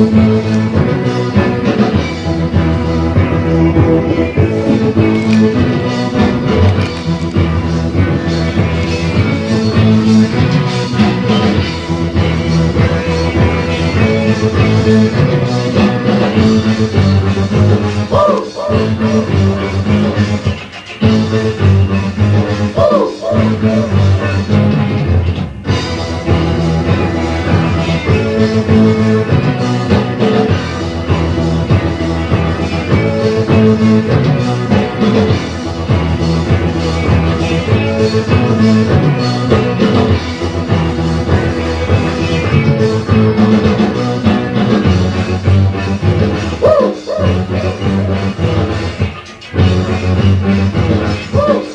Woo! Woo!